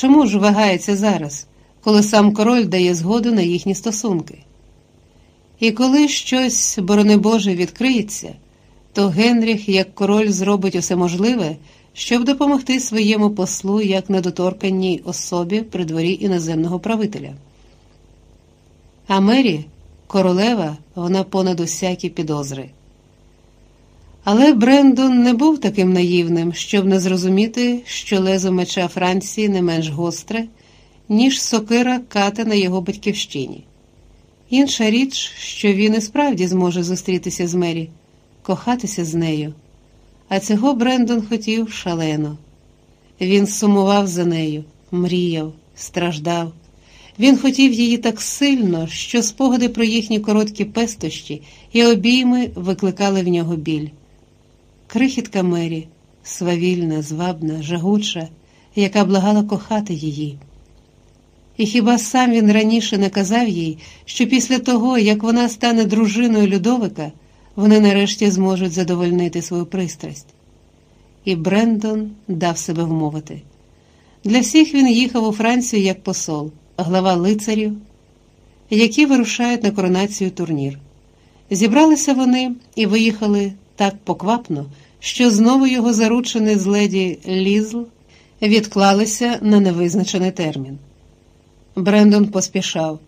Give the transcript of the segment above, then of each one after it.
Чому ж вагається зараз, коли сам король дає згоду на їхні стосунки? І коли щось, борони Боже, відкриється, то Генріх, як король, зробить усе можливе, щоб допомогти своєму послу як недоторканній особі при дворі іноземного правителя. А Мері, королева, вона понад усякі підозри. Але Брендон не був таким наївним, щоб не зрозуміти, що лезо меча Франції не менш гостре, ніж сокира ката на його батьківщині. Інша річ, що він і справді зможе зустрітися з Мері, кохатися з нею. А цього Брендон хотів шалено. Він сумував за нею, мріяв, страждав. Він хотів її так сильно, що спогади про їхні короткі пестощі і обійми викликали в нього біль. Крихітка Мері, свавільна, звабна, жагуча, яка благала кохати її. І хіба сам він раніше не казав їй, що після того, як вона стане дружиною Людовика, вони нарешті зможуть задовольнити свою пристрасть? І Брендон дав себе вмовити. Для всіх він їхав у Францію як посол, глава лицарів, які вирушають на коронацію турнір. Зібралися вони і виїхали так поквапно, що знову його заручені з леді Лізл відклалися на невизначений термін. Брендон поспішав.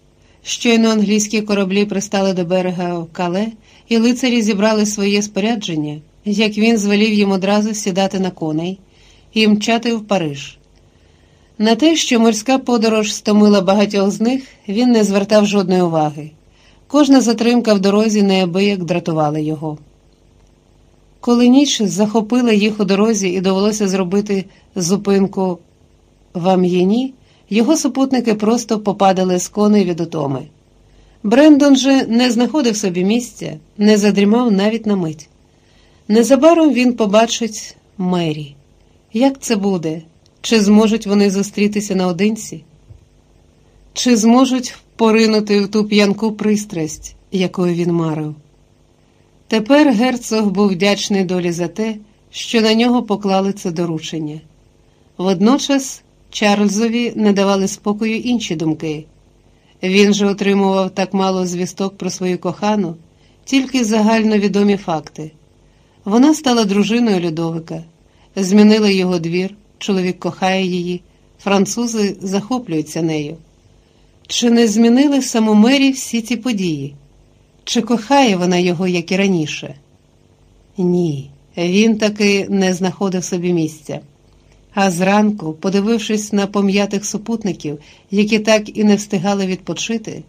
Щойно англійські кораблі пристали до берега в Кале, і лицарі зібрали своє спорядження, як він звелів їм одразу сідати на коней і мчати в Париж. На те, що морська подорож стомила багатьох з них, він не звертав жодної уваги. Кожна затримка в дорозі неабияк дратувала його. Коли ніч захопила їх у дорозі і довелося зробити зупинку в Ам'єні, його супутники просто попадали з коней від утоми. Брендон же не знаходив собі місця, не задрімав навіть на мить. Незабаром він побачить Мері. Як це буде? Чи зможуть вони зустрітися наодинці? Чи зможуть поринути в ту п'янку пристрасть, якою він марив? Тепер герцог був вдячний долі за те, що на нього поклали це доручення. Водночас Чарльзові не давали спокою інші думки. Він же отримував так мало звісток про свою кохану, тільки загальновідомі факти. Вона стала дружиною Людовика, змінила його двір, чоловік кохає її, французи захоплюються нею. Чи не змінили саму Мері всі ці події? Чи кохає вона його, як і раніше? Ні, він таки не знаходив собі місця. А зранку, подивившись на пом'ятих супутників, які так і не встигали відпочити,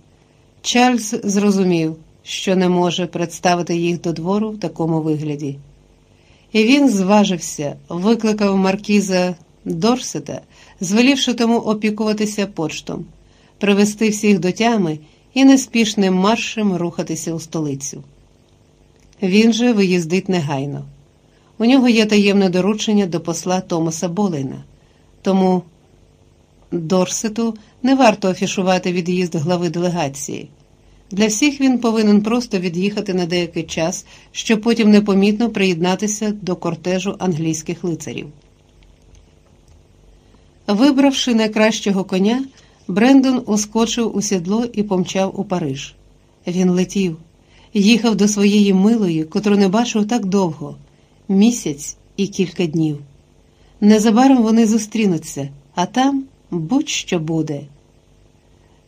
Чарльз зрозумів, що не може представити їх до двору в такому вигляді. І він зважився, викликав маркіза Дорсета, звелівши тому опікуватися почтом, привести всіх до тями і неспішним маршем рухатися у столицю. Він же виїздить негайно. У нього є таємне доручення до посла Томаса Болейна, тому Дорсету не варто афішувати від'їзд глави делегації. Для всіх він повинен просто від'їхати на деякий час, щоб потім непомітно приєднатися до кортежу англійських лицарів. Вибравши найкращого коня, Брендон ускочив у сідло і помчав у Париж. Він летів, їхав до своєї милої, котру не бачив так довго місяць і кілька днів. Незабаром вони зустрінуться, а там будь-що буде.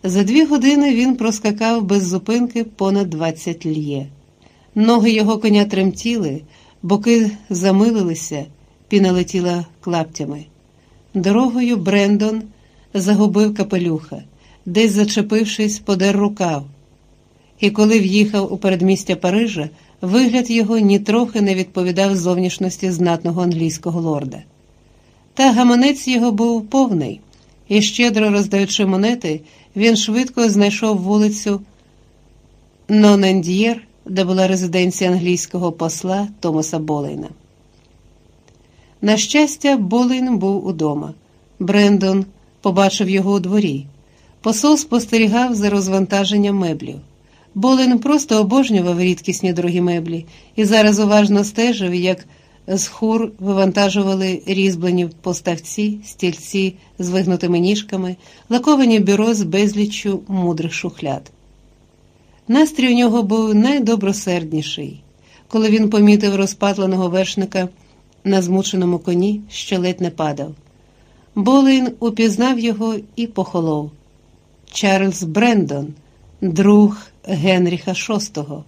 За дві години він проскакав без зупинки понад двадцять льє. Ноги його коня тремтіли, боки замилилися, піна летіла клаптями. Дорогою Брендон загубив капелюха, десь зачепившись, подер рукав. І коли в'їхав у передмістя Парижа, вигляд його нітрохи не відповідав зовнішності знатного англійського лорда. Та гаманець його був повний, і, щедро роздаючи монети, він швидко знайшов вулицю Ноненд'єр, де була резиденція англійського посла Томаса Болейна. На щастя, Болейн був удома. Брендон побачив його у дворі. Посол спостерігав за розвантаженням меблів. Болин просто обожнював рідкісні дорогі меблі і зараз уважно стежив, як з хур вивантажували різьблені поставці, стільці з вигнутими ніжками, лаковані бюро з безліччю мудрих шухляд. Настрій у нього був найдобросердніший, коли він помітив розпатленого вершника на змученому коні, що ледь не падав. Болейн упізнав його і похолов. Чарльз Брендон, друг Генріха VI.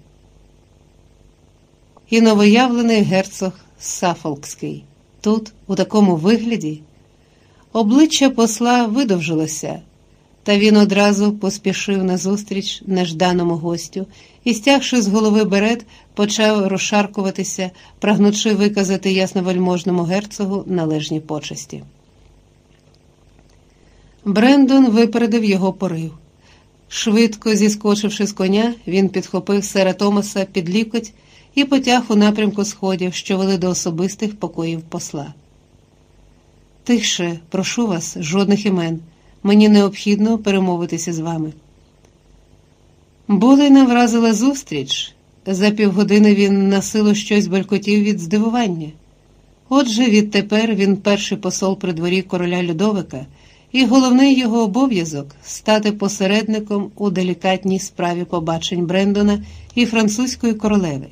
І новоявлений герцог Сафолкський. Тут, у такому вигляді, обличчя посла видовжилося, та він одразу поспішив назустріч нежданому гостю і, стягши з голови берет, почав розшаркуватися, прагнучи виказати ясновельможному герцогу належні почесті. Брендон випередив його порив. Швидко зіскочивши з коня, він підхопив сера Томаса під лікоть і потяг у напрямку сходів, що вели до особистих покоїв посла. Тихше, прошу вас, жодних імен. Мені необхідно перемовитися з вами. Болейна вразила зустріч. За півгодини він на силу щось белькотів від здивування. Отже, відтепер він перший посол при дворі короля Людовика, і головний його обов'язок стати посередником у делікатній справі побачень Брендона і французької королеви.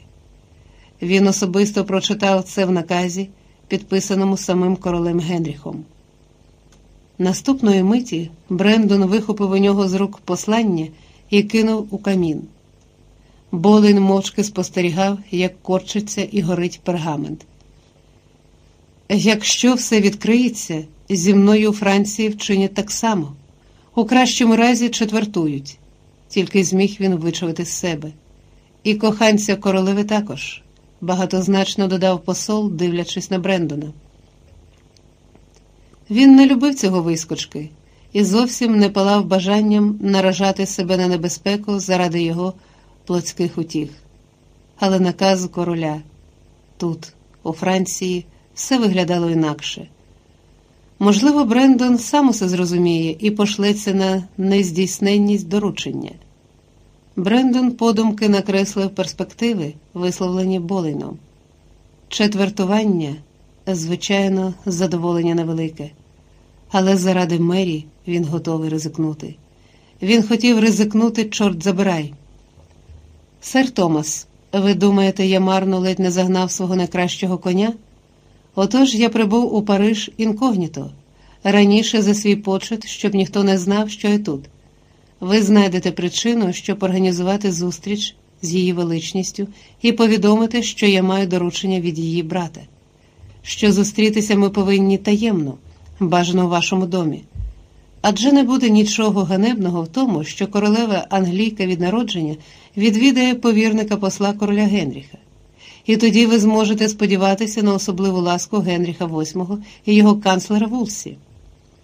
Він особисто прочитав це в наказі, підписаному самим королем Генріхом. Наступної миті Брендон вихопив у нього з рук послання і кинув у камін. Болин мовчки спостерігав, як корчиться і горить пергамент. Якщо все відкриється, зі мною у Франції вчинять так само, у кращому разі четвертують, тільки зміг він вичавити з себе. І коханця королеви також, багатозначно додав посол, дивлячись на Брендона. Він не любив цього вискочки і зовсім не палав бажанням наражати себе на небезпеку заради його плотських утіх. Але наказ короля тут, у Франції, все виглядало інакше. Можливо, Брендон сам усе зрозуміє і пошлеться на нездійсненність доручення. Брендон подумки накреслив перспективи, висловлені Болейном. Четвертування, звичайно, задоволення невелике, але заради мері він готовий ризикнути. Він хотів ризикнути, чорт забирай. Сер Томас, ви думаєте, я марно ледь не загнав свого найкращого коня? Отож я прибув у Париж інкогніто, раніше за свій почет, щоб ніхто не знав, що я тут. Ви знайдете причину, щоб організувати зустріч з її величністю і повідомити, що я маю доручення від її брата. Що зустрітися ми повинні таємно, бажано у вашому домі. Адже не буде нічого ганебного в тому, що королева Англійка від народження відвідає повірника посла короля Генріха. І тоді ви зможете сподіватися на особливу ласку Генріха VIII і його канцлера Вулсі.